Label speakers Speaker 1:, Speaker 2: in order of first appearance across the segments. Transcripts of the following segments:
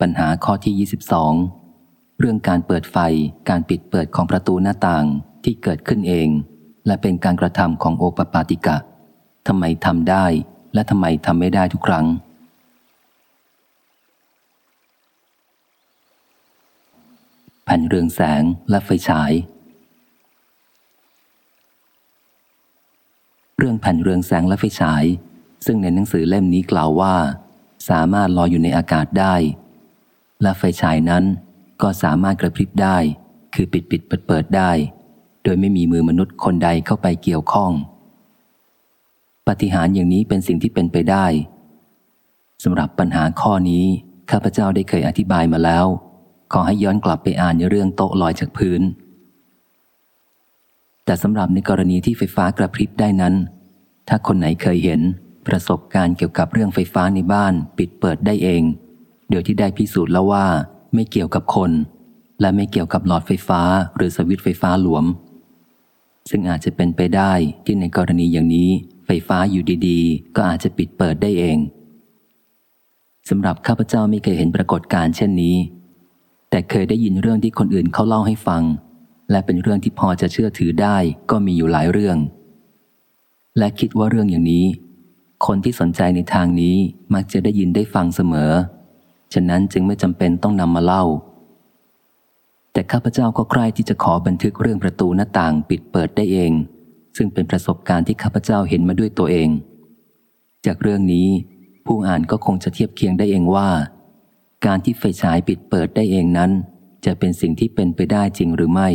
Speaker 1: ปัญหาข้อที่ 22 เรื่องการเปิดไฟการปิดเปิดของประตูหน้าต่างที่เกิดขึ้นเอง และเป็นการกระทำของโอปปาติกะทำไมทำได้และทำไมทำไม่ได้ทุกครั้ง แผ่นเรืองแสงและไฟฉาย เรื่องแผ่นเรืองแสงและไฟฉาย ซึ่งในหนังสือเล่มนี้กล่าวว่า สามารถลอยอยู่ในอากาศได้ และไฟฉายนั้นก็สามารถกระพริบได้ คือปิดปิดเปิดเปิดได้ โดยไม่มีมือมนุษย์คนใดเข้าไปเกี่ยวข้อง ปฏิหารอย่างนี้เป็นสิ่งที่เป็นไปได้สำหรับปัญหาข้อนี้ ข้าพเจ้าได้เคยอธิบายมาแล้ว ขอให้ย้อนกลับไปอ่านในเรื่องโต๊ะลอยจากพื้น แต่สำหรับในกรณีที่ไฟฟ้ากระพริบได้นั้น ถ้าคนไหนเคยเห็นประสบการณ์เกี่ยวกับเรื่องไฟฟ้าในบ้าน ปิดเปิดได้เอง โดยที่ได้พิสูจน์แล้วว่า ไม่เกี่ยวกับคน และไม่เกี่ยวกับหลอดไฟฟ้า หรือสวิตไฟฟ้าหลวม ซึ่งอาจจะเป็นไปได้ที่ในกรณีอย่างนี้ ไฟฟ้าอยู่ดีๆ ก็อาจจะปิดเปิดได้เองสำหรับข้าพเจ้าไม่เคยเห็นปรากฏการณ์เช่นนี้ แต่เคยได้ยินเรื่องที่คนอื่นเขาเล่าให้ฟัง และเป็นเรื่องที่พอจะเชื่อถือได้ก็มีอยู่หลายเรื่อง และคิดว่าเรื่องอย่างนี้ คนที่สนใจในทางนี้มักจะได้ยินได้ฟังเสมอ ฉะนั้นจึงไม่จำเป็นต้องนำมาเล่า แต่ข้าพเจ้าก็ใคร่ที่จะขอบันทึกเรื่องประตูหน้าต่างปิดเปิดได้เอง ซึ่งเป็นประสบการณ์ที่ข้าพเจ้าเห็นมาด้วยตัวเอง จากเรื่องนี้ผู้อ่านก็คงจะเทียบเคียงได้เองว่า การที่ไฟฉายปิดเปิดได้เองนั้น จะเป็นสิ่งที่เป็นไปได้จริงหรือไม่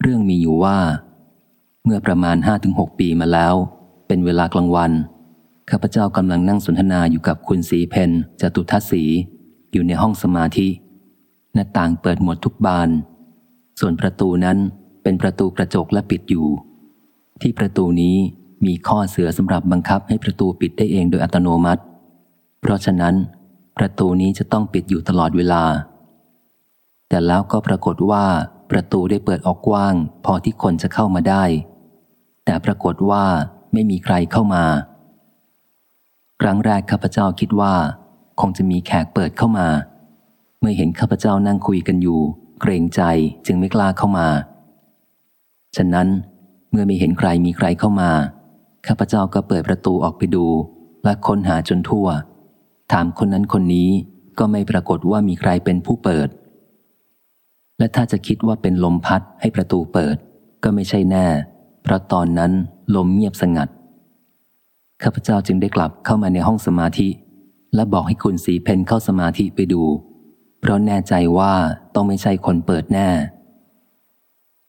Speaker 1: เรื่องมีอยู่ว่า เมื่อประมาณห้าถึงหปีมาแล้ว เป็นเวลากลางวัน ข้าพเจ้ากำลังนั่งสนทนาอยู่กับคุณสีเพนจตุทัศสีอยู่ในห้องสมาธิ หน้าต่างเปิดหมดทุกบาน ส่วนประตูนั้นเป็นประตูกระจกและปิดอยู่ ที่ประตูนี้มีข้อเสือสำหรับบังคับให้ประตูปิดได้เองโดยอัตโนมัติ เพราะฉะนั้น ประตูนี้จะต้องปิดอยู่ตลอดเวลา แต่แล้วก็ปรากฏว่าประตูได้เปิดออกกว้าง พอที่คนจะเข้ามาได้ แต่ปรากฏว่าไม่มีใครเข้ามา ครั้งแรกข้าพเจ้าคิดว่า คงจะมีแขกเปิดเข้ามา เมื่อเห็นข้าพเจ้านั่งคุยกันอยู่ เกรงใจจึงไม่กล้าเข้ามา ฉะนั้นเมื่อไม่เห็นใครมีใครเข้ามา ข้าพเจ้าก็เปิดประตูออกไปดู และค้นหาจนทั่ว ถามคนนั้นคนนี้ก็ไม่ปรากฏว่ามีใครเป็นผู้เปิด และถ้าจะคิดว่าเป็นลมพัดให้ประตูเปิด ก็ไม่ใช่แน่ เพราะตอนนั้นลมเงียบสงัด ข้าพเจ้าจึงได้กลับเข้ามาในห้องสมาธิ และบอกให้คุณสีเพนเข้าสมาธิไปดู เพราะแน่ใจว่าต้องไม่ใช่คนเปิดแน่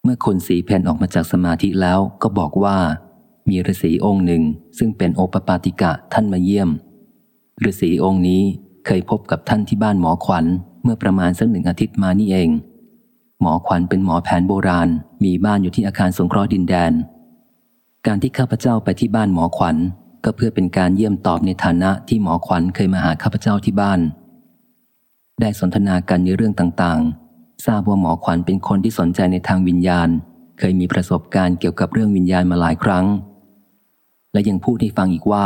Speaker 1: เมื่อคุณสีเพนออกมาจากสมาธิแล้วก็บอกว่า มีฤาษีองค์หนึ่งซึ่งเป็นโอปปาติกะท่านมาเยี่ยมฤาษีองค์นี้เคยพบกับท่านที่บ้านหมอขวัญเมื่อประมาณสักหนึ่งอาทิตย์มานี่เอง หมอขวัญเป็นหมอแผนโบราณ มีบ้านอยู่ที่อาคารสงเคราะห์ดินแดน การที่ข้าพเจ้าไปที่บ้านหมอขวัญ ก็เพื่อเป็นการเยี่ยมตอบในฐานะที่หมอขวัญเคยมาหาข้าพเจ้าที่บ้าน ได้สนทนากันในเรื่องต่างๆ ทราบว่าหมอขวัญเป็นคนที่สนใจในทางวิญญาณ เคยมีประสบการณ์เกี่ยวกับเรื่องวิญญาณมาหลายครั้ง และยังพูดให้ฟังอีกว่า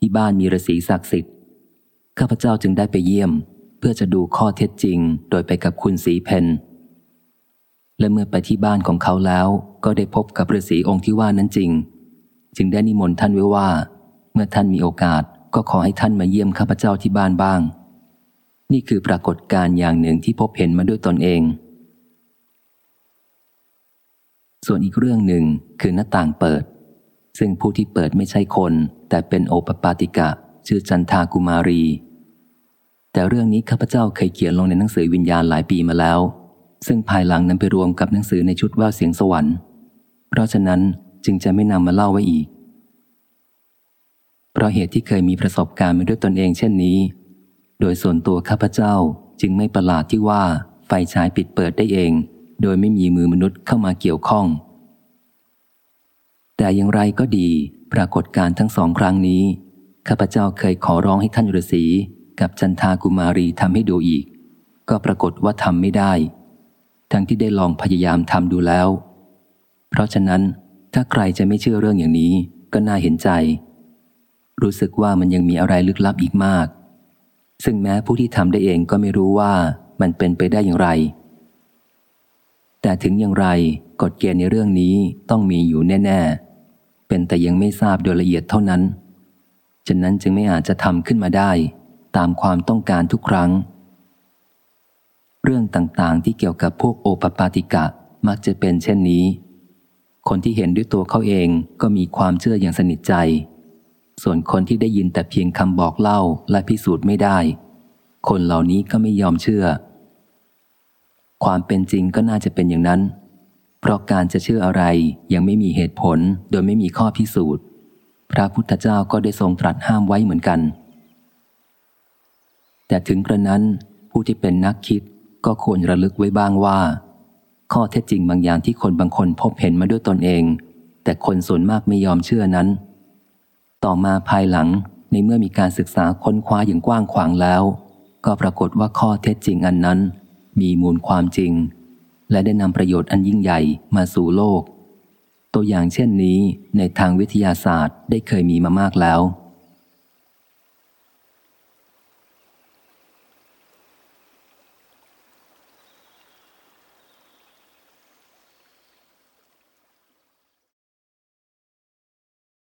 Speaker 1: ที่บ้านมีฤาษีศักดิ์สิทธิ์ข้าพเจ้าจึงได้ไปเยี่ยม เพื่อจะดูข้อเท็จจริง โดยไปกับคุณสีเพนและเมื่อไปที่บ้านของเขาแล้ว ก็ได้พบกับฤาษีองค์ที่ว่านั้นจริง จึงได้นิมนต์ท่านไว้ว่า เมื่อท่านมีโอกาสก็ขอให้ท่านมาเยี่ยมข้าพเจ้าที่บ้านบ้าง นี่คือปรากฏการณ์อย่างหนึ่งที่พบเห็นมาด้วยตนเอง ส่วนอีกเรื่องหนึ่งคือหน้าต่างเปิด ซึ่งผู้ที่เปิดไม่ใช่คน แต่เป็นโอปปาติกะ ชื่อจันทากุมารี แต่เรื่องนี้ข้าพเจ้าเคยเขียนลงในหนังสือวิญญาณหลายปีมาแล้ว ซึ่งภายหลังนั้นไปรวมกับหนังสือในชุดว่าเสียงสวรรค์ เพราะฉะนั้นจึงจะไม่นำมาเล่าไว้อีก เพราะเหตุที่เคยมีประสบการณ์มาด้วยตนเองเช่นนี้ โดยส่วนตัวข้าพเจ้าจึงไม่ประหลาดที่ว่าไฟฉายปิดเปิดได้เอง โดยไม่มีมือมนุษย์เข้ามาเกี่ยวข้อง แต่อย่างไรก็ดี ปรากฏการทั้งสองครั้งนี้ข้าพเจ้าเคยขอร้องให้ท่านฤาษีกับจันทากุมารีทำให้ดูอีก ก็ปรากฏว่าทำไม่ได้ ทั้งที่ได้ลองพยายามทำดูแล้ว เพราะฉะนั้นถ้าใครจะไม่เชื่อเรื่องอย่างนี้ก็น่าเห็นใจ รู้สึกว่ามันยังมีอะไรลึกลับอีกมาก ซึ่งแม้ผู้ที่ทำได้เองก็ไม่รู้ว่ามันเป็นไปได้อย่างไร แต่ถึงอย่างไรกฎเกณฑ์ในเรื่องนี้ต้องมีอยู่แน่ ๆ เป็นแต่ยังไม่ทราบโดยละเอียดเท่านั้น ฉะนั้นจึงไม่อาจจะทำขึ้นมาได้ ตามความต้องการทุกครั้ง เรื่องต่างๆ ที่เกี่ยวกับพวกโอปปาติกะมักจะเป็นเช่นนี้ คนที่เห็นด้วยตัวเขาเองก็มีความเชื่ออย่างสนิทใจ ส่วนคนที่ได้ยินแต่เพียงคำบอกเล่าและพิสูจน์ไม่ได้ คนเหล่านี้ก็ไม่ยอมเชื่อ ความเป็นจริงก็น่าจะเป็นอย่างนั้น เพราะการจะเชื่ออะไรยังไม่มีเหตุผลโดยไม่มีข้อพิสูจน์ พระพุทธเจ้าก็ได้ทรงตรัสห้ามไว้เหมือนกัน แต่ถึงกระนั้นผู้ที่เป็นนักคิดก็ควรระลึกไว้บ้างว่า ข้อเท็จจริงบางอย่างที่คนบางคนพบเห็นมาด้วยตนเอง แต่คนส่วนมากไม่ยอมเชื่อนั้น ต่อมาภายหลังในเมื่อมีการศึกษาค้นคว้าอย่างกว้างขวางแล้ว ก็ปรากฏว่าข้อเท็จจริงอันนั้น มีมูลความจริง และได้นำประโยชน์อันยิ่งใหญ่มาสู่โลก ตัวอย่างเช่นนี้ในทางวิทยาศาสตร์ได้เคยมีมามากแล้ว